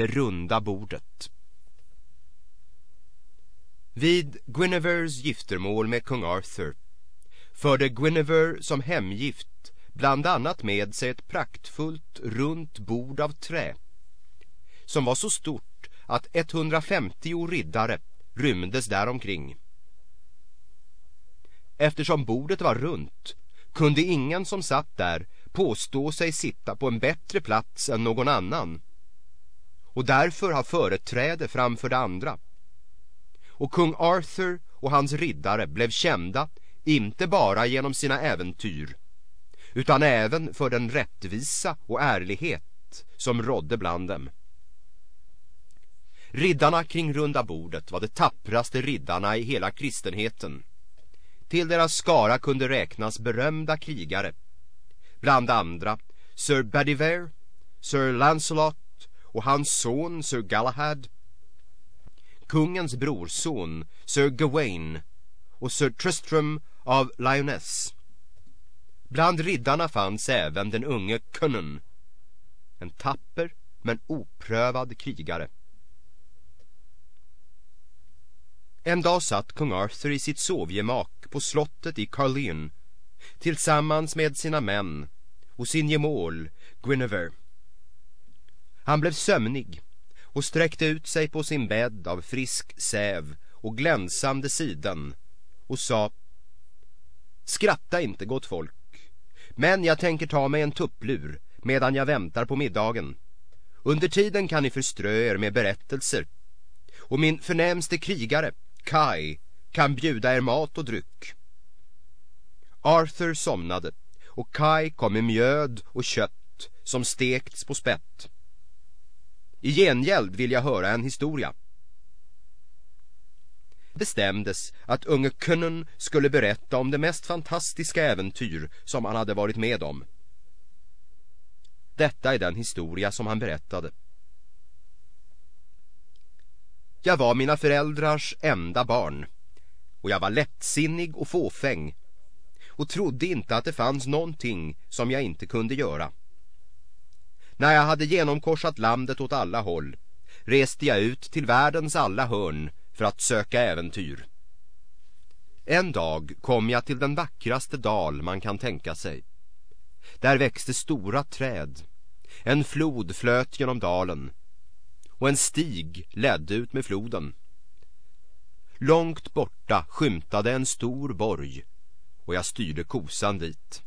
det runda bordet. Vid Guinevers giftermål med kung Arthur förde Guinevere som hemgift bland annat med sig ett praktfullt runt bord av trä som var så stort att 150 riddare rymdes däromkring. Eftersom bordet var runt kunde ingen som satt där påstå sig sitta på en bättre plats än någon annan och därför ha företräde framför det andra. Och kung Arthur och hans riddare blev kända inte bara genom sina äventyr utan även för den rättvisa och ärlighet som rådde bland dem. Riddarna kring runda bordet var de tappraste riddarna i hela kristenheten. Till deras skara kunde räknas berömda krigare, bland andra Sir Bedivere, Sir Lancelot och hans son Sir Galahad, kungens brorson Sir Gawain och Sir Tristram av Lyoness. Bland riddarna fanns även den unge Cunnan, en tapper men oprövad krigare. En dag satt kung Arthur i sitt sovgemak på slottet i Carleon tillsammans med sina män och sin gemål Guinevere. Han blev sömnig och sträckte ut sig på sin bädd av frisk säv och glänsande siden och sa Skratta inte, gott folk. Men jag tänker ta mig en tupplur medan jag väntar på middagen. Under tiden kan ni förströ er med berättelser. Och min förnämste krigare, Kai, kan bjuda er mat och dryck. Arthur somnade och Kai kom med mjöd och kött som stekts på spett. I gengäld vill jag höra en historia bestämdes att unge Kunnen skulle berätta om det mest fantastiska äventyr som han hade varit med om. Detta är den historia som han berättade. Jag var mina föräldrars enda barn och jag var lättsinnig och fåfäng och trodde inte att det fanns någonting som jag inte kunde göra. När jag hade genomkorsat landet åt alla håll reste jag ut till världens alla hörn för att söka äventyr. En dag kom jag till den vackraste dal man kan tänka sig. Där växte stora träd. En flod flöt genom dalen och en stig ledde ut med floden. Långt borta skymtade en stor borg och jag styrde kosan dit.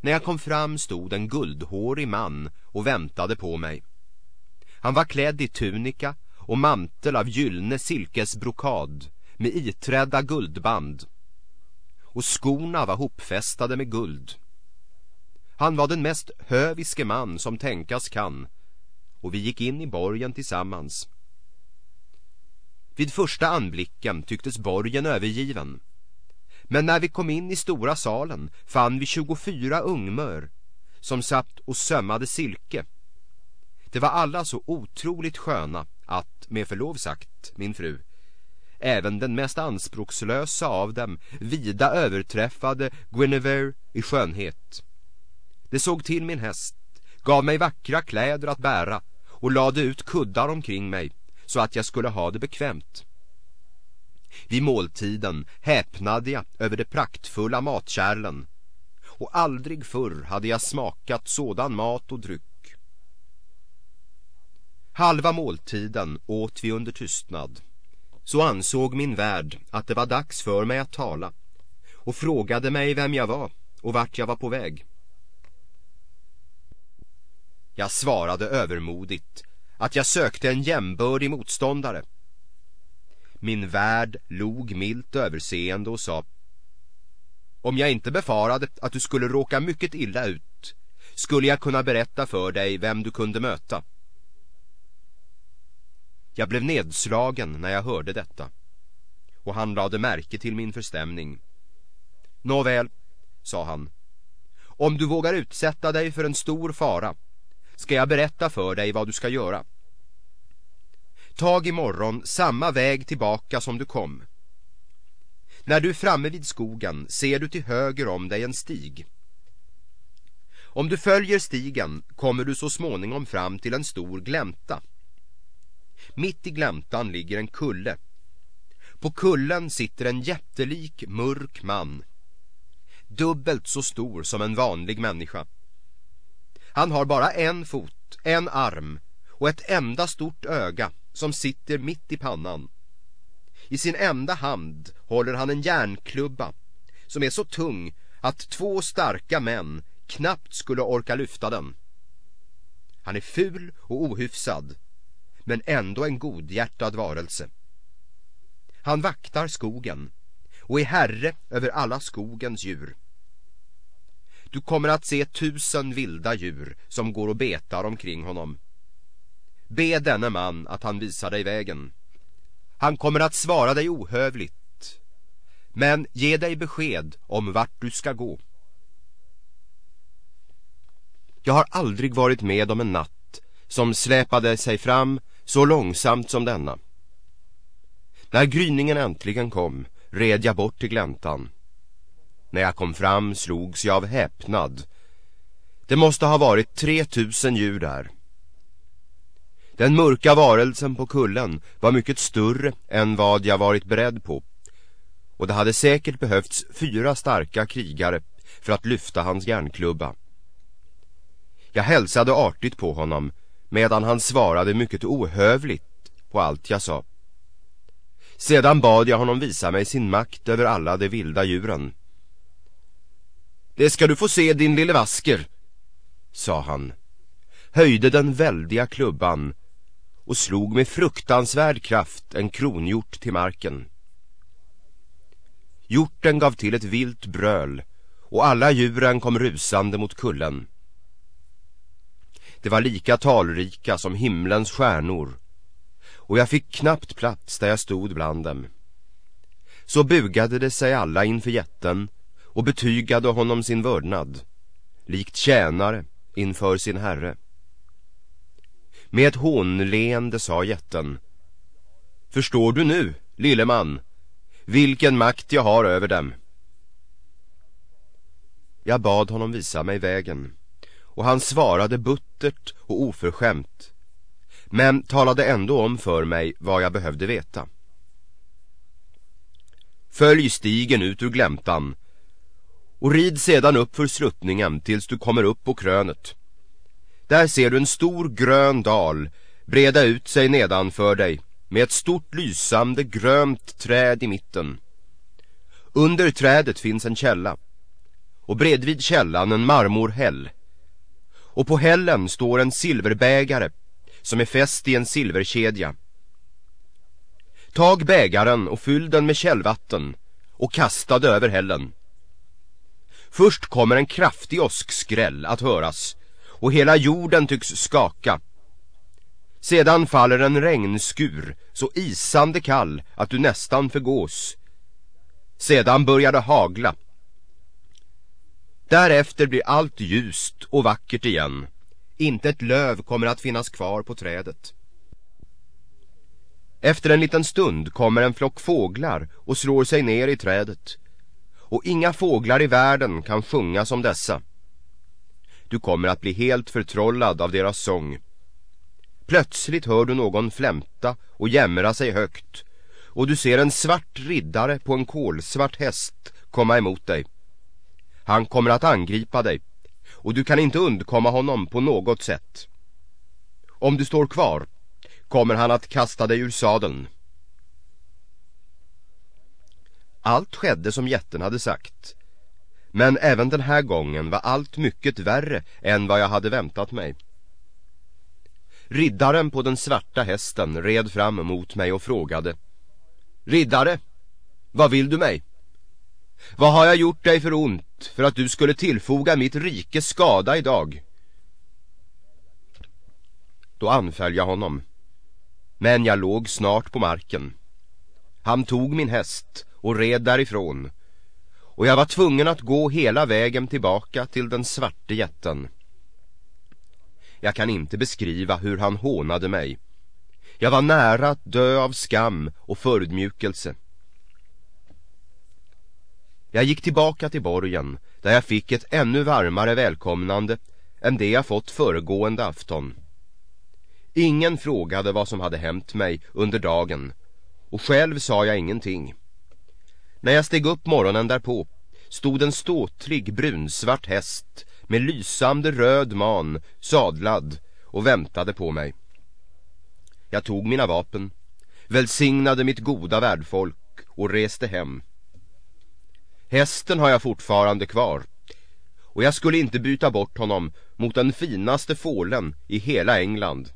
När jag kom fram stod en guldhårig man och väntade på mig. Han var klädd i tunika och mantel av gyllene silkesbrokad med iträdda guldband och skorna var hopfästade med guld. Han var den mest höviske man som tänkas kan och vi gick in i borgen tillsammans. Vid första anblicken tycktes borgen övergiven. Men när vi kom in i stora salen fann vi 24 ungmör som satt och sömmade silke. Det var alla så otroligt sköna att, med förlov sagt, min fru, även den mest anspråkslösa av dem vida överträffade Guinevere i skönhet. Det såg till min häst, gav mig vackra kläder att bära och lade ut kuddar omkring mig så att jag skulle ha det bekvämt. Vid måltiden häpnade jag över de praktfulla matkärlen och aldrig förr hade jag smakat sådan mat och dryck. Halva måltiden åt vi under tystnad. Så ansåg min värd att det var dags för mig att tala och frågade mig vem jag var och vart jag var på väg. Jag svarade övermodigt att jag sökte en jämbördig motståndare. Min värd log milt överseende och sa Om jag inte befarade att du skulle råka mycket illa ut skulle jag kunna berätta för dig vem du kunde möta. Jag blev nedslagen när jag hörde detta och han lade märke till min förstämning. Nåväl, sa han. Om du vågar utsätta dig för en stor fara ska jag berätta för dig vad du ska göra. Tag imorgon samma väg tillbaka som du kom. När du är framme vid skogen ser du till höger om dig en stig. Om du följer stigen kommer du så småningom fram till en stor glänta. Mitt i gläntan ligger en kulle. På kullen sitter en jättelik mörk man. Dubbelt så stor som en vanlig människa. Han har bara en fot, en arm och ett enda stort öga som sitter mitt i pannan. I sin enda hand håller han en järnklubba som är så tung att två starka män knappt skulle orka lyfta den. Han är ful och ohyfsad, men ändå en godhjärtad varelse. Han vaktar skogen och är herre över alla skogens djur. Du kommer att se tusen vilda djur som går och betar omkring honom. Be denne man att han visar dig vägen. Han kommer att svara dig ohövligt, men ge dig besked om vart du ska gå. Jag har aldrig varit med om en natt som släpade sig fram så långsamt som denna. När gryningen äntligen kom red jag bort till gläntan. När jag kom fram slogs jag av häpnad. Det måste ha varit 3000 djur där. Den mörka varelsen på kullen var mycket större än vad jag varit beredd på. Och det hade säkert behövts fyra starka krigare för att lyfta hans järnklubba. Jag hälsade artigt på honom medan han svarade mycket ohövligt på allt jag sa. Sedan bad jag honom visa mig sin makt över alla de vilda djuren. Det ska du få se din lille vasker, sa han. Höjde den väldiga klubban och slog med fruktansvärd kraft en kronhjort till marken. Hjorten gav till ett vilt bröl och alla djuren kom rusande mot kullen. Det var lika talrika som himlens stjärnor och jag fick knappt plats där jag stod bland dem. Så bugade det sig alla inför jätten och betygade honom sin vördnad, likt tjänare inför sin herre. Med ett hånleende sa jätten Förstår du nu, lille man, vilken makt jag har över dem? Jag bad honom visa mig vägen och han svarade buttert och oförskämt men talade ändå om för mig vad jag behövde veta. Följ stigen ut ur glämtan och rid sedan upp för sluttningen tills du kommer upp på krönet. Där ser du en stor grön dal breda ut sig nedanför dig med ett stort lysande grönt träd i mitten. Under trädet finns en källa och bredvid källan en marmorhäll. Och på hällen står en silverbägare som är fäst i en silverkedja. Tag bägaren och fyll den med källvatten och kasta det över hällen. Först kommer en kraftig åskskräll att höras och hela jorden tycks skaka. Sedan faller en regnskur så isande kall att du nästan förgås. Sedan börjar det hagla. Därefter blir allt ljust och vackert igen. Inte ett löv kommer att finnas kvar på trädet. Efter en liten stund kommer en flock fåglar och slår sig ner i trädet. Och inga fåglar i världen kan sjunga som dessa. Du kommer att bli helt förtrollad av deras sång. Plötsligt hör du någon flämta och jämra sig högt och du ser en svart riddare på en kolsvart häst komma emot dig. Han kommer att angripa dig och du kan inte undkomma honom på något sätt. Om du står kvar kommer han att kasta dig ur sadeln. Allt skedde som jätten hade sagt. Men även den här gången var allt mycket värre än vad jag hade väntat mig. Riddaren på den svarta hästen red fram mot mig och frågade Riddare, vad vill du mig? Vad har jag gjort dig för ont för att du skulle tillfoga mitt rike skada idag? Då anföll jag honom. Men jag låg snart på marken. Han tog min häst och red därifrån. Och jag var tvungen att gå hela vägen tillbaka till den svarte jätten. Jag kan inte beskriva hur han hånade mig. Jag var nära att dö av skam och förödmjukelse. Jag gick tillbaka till borgen där jag fick ett ännu varmare välkomnande än det jag fått föregående afton. Ingen frågade vad som hade hänt mig under dagen och själv sa jag ingenting. När jag steg upp morgonen därpå stod en ståtlig brunsvart häst med lysande röd man sadlad och väntade på mig. Jag tog mina vapen, välsignade mitt goda värdfolk och reste hem. Hästen har jag fortfarande kvar och jag skulle inte byta bort honom mot den finaste fålen i hela England.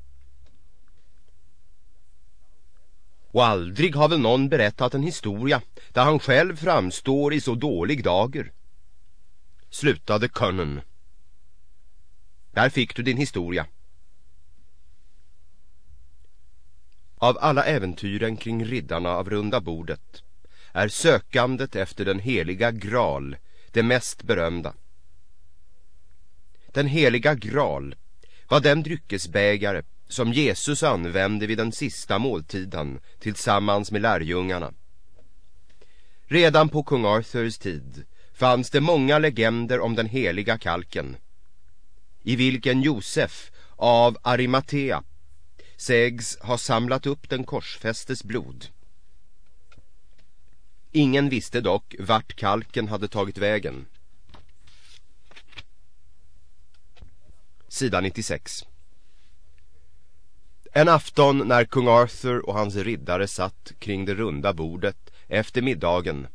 Och aldrig har väl någon berättat en historia där han själv framstår i så dålig dager. Slutade Conan. Där fick du din historia. Av alla äventyren kring riddarna av runda bordet är sökandet efter den heliga Graal det mest berömda. Den heliga Graal var den dryckesbägare som Jesus använde vid den sista måltiden tillsammans med lärjungarna. Redan på kung Arthurs tid fanns det många legender om den heliga kalken i vilken Josef av Arimatea sägs ha samlat upp den korsfästes blod. Ingen visste dock vart kalken hade tagit vägen. Sida 96 en afton när kung Arthur och hans riddare satt kring det runda bordet efter middagen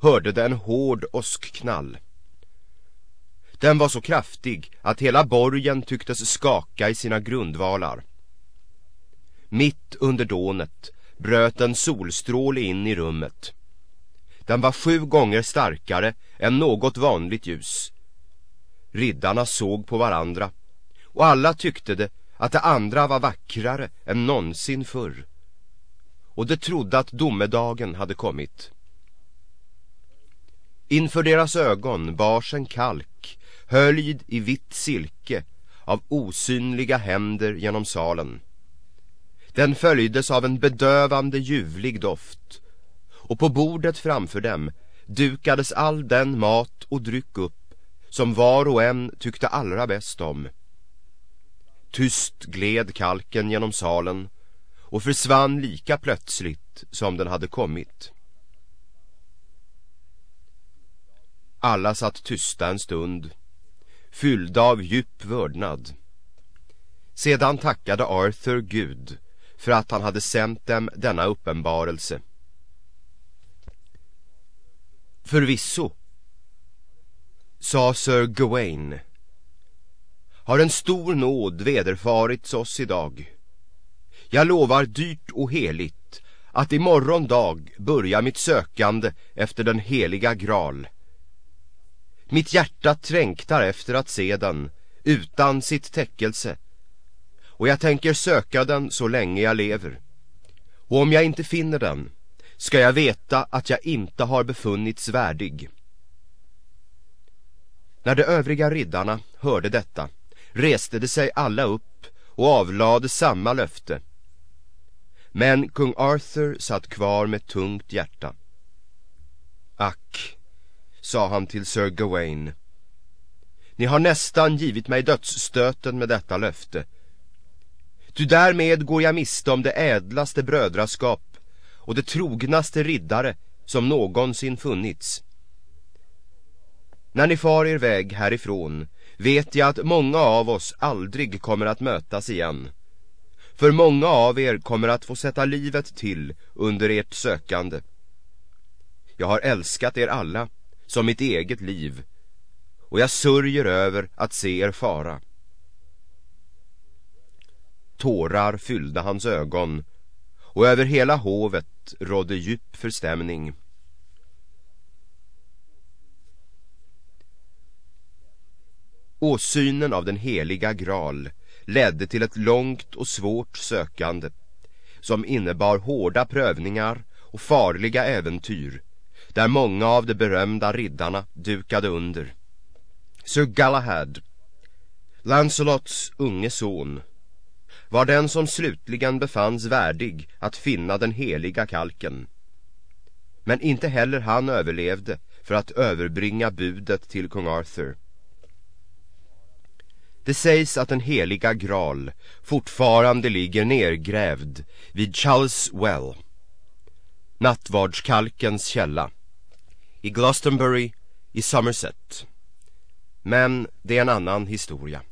hörde den en hård åskknall. Den var så kraftig att hela borgen tycktes skaka i sina grundvalar. Mitt under dånet bröt en solstråle in i rummet. Den var sju gånger starkare än något vanligt ljus. Riddarna såg på varandra och alla tyckte det att det andra var vackrare än någonsin förr. Och de trodde att domedagen hade kommit. Inför deras ögon bars en kalk, höljd i vitt silke, av osynliga händer genom salen. Den följdes av en bedövande ljuvlig doft och på bordet framför dem dukades all den mat och dryck upp som var och en tyckte allra bäst om. Tyst gled kalken genom salen och försvann lika plötsligt som den hade kommit. Alla satt tysta en stund, fyllda av djup vördnad. Sedan tackade Arthur Gud för att han hade sänt dem denna uppenbarelse. Förvisso, sa Sir Gawain, har en stor nåd vederfarits oss idag. Jag lovar dyrt och heligt att imorgon dag börja mitt sökande efter den heliga gral. Mitt hjärta trängtar efter att se den utan sitt täckelse och jag tänker söka den så länge jag lever. Och om jag inte finner den ska jag veta att jag inte har befunnits värdig. När de övriga riddarna hörde detta reste de sig alla upp och avlade samma löfte. Men kung Arthur satt kvar med tungt hjärta. Ack, sa han till Sir Gawain. Ni har nästan givit mig dödsstöten med detta löfte Ty därmed går jag miste om det ädlaste brödraskap och det trognaste riddare som någonsin funnits. När ni far er väg härifrån vet jag att många av oss aldrig kommer att mötas igen. För många av er kommer att få sätta livet till under ert sökande. Jag har älskat er alla som mitt eget liv och jag sörjer över att se er fara. Tårar fyllde hans ögon och över hela hovet rådde djup förstämning. Åsynen av den heliga gral ledde till ett långt och svårt sökande som innebar hårda prövningar och farliga äventyr där många av de berömda riddarna dukade under. Sir Galahad, Lancelots unge son, var den som slutligen befanns värdig att finna den heliga kalken. Men inte heller han överlevde för att överbringa budet till kung Arthur. Det sägs att den heliga graal fortfarande ligger nergrävd vid Charles Well, nattvardskalkens källa, i Glastonbury i Somerset. Men det är en annan historia.